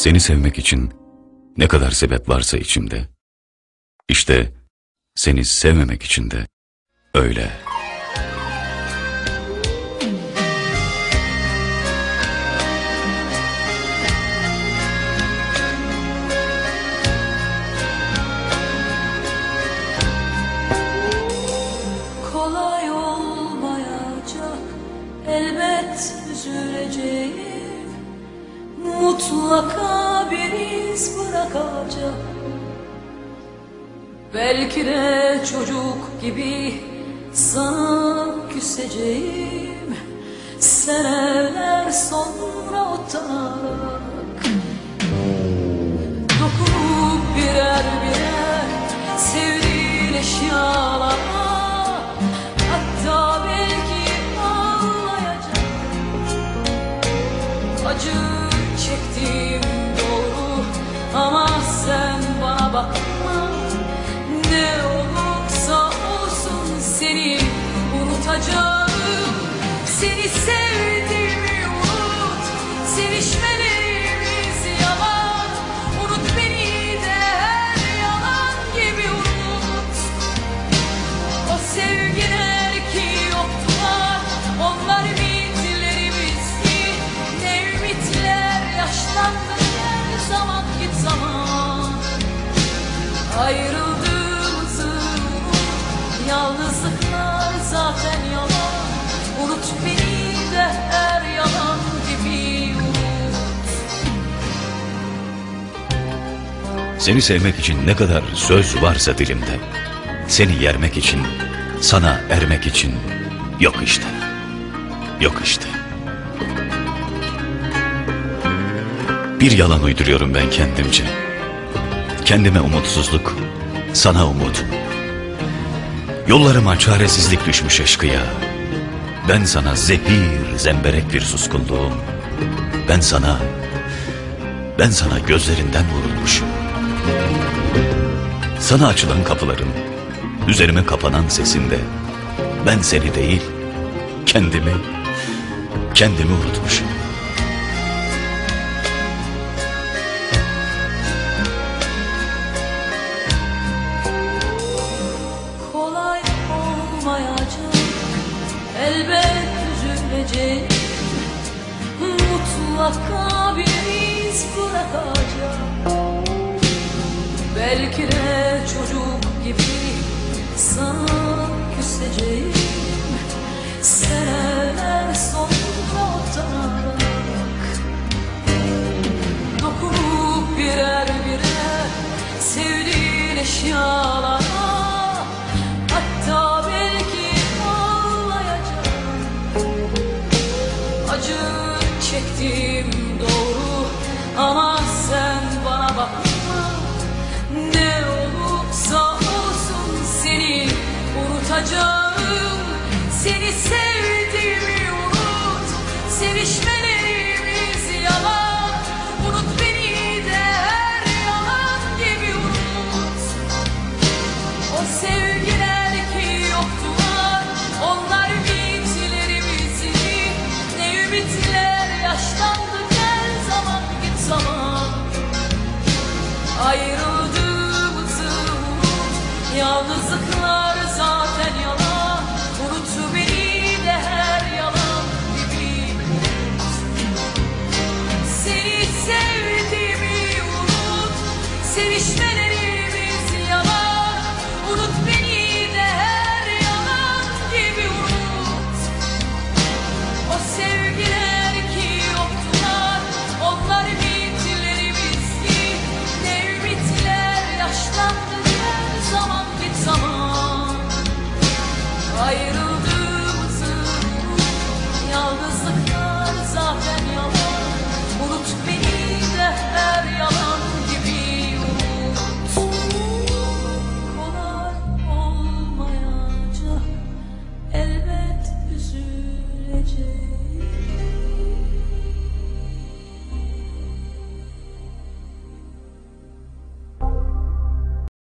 Seni sevmek için ne kadar sebep varsa içimde. İşte seni sevmemek için de öyle. Kolay olmayacak elbet üzüleceğim Mutlaka bir iz bırakacak Belki de çocuk gibi sana küseceğim. Seneler sonra utanarak bakma Ne olursa olsun seni unutacağım. Seni sevdiğimi Yalnızlıklar zaten yalan Unut beni de her yalan gibi Seni sevmek için ne kadar söz varsa dilimde. Seni yermek için, sana ermek için yok işte. Yok işte. Bir yalan uyduruyorum ben kendimce. Kendime umutsuzluk, sana umut. Yollarıma çaresizlik düşmüş eşkıya. Ben sana zehir, zemberek bir suskunluğum. Ben sana, ben sana gözlerinden vurulmuşum. Sana açılan kapıların, üzerime kapanan sesinde ben seni değil, kendimi, kendimi unutmuşum. Üzüleceğim Mutlaka bir iz bırakacak Belki de çocuk gibi sana küseceğim. Seneler sonra utanarak Dokunup birer birer sevdiğin eşyalara Acı çektiğim doğru. Ama sen bana bakma Ne olursa olsun seni unutacağım. Seni sevdiğimi unut Sevişmelerimiz Yalnızlıklar zaten watching.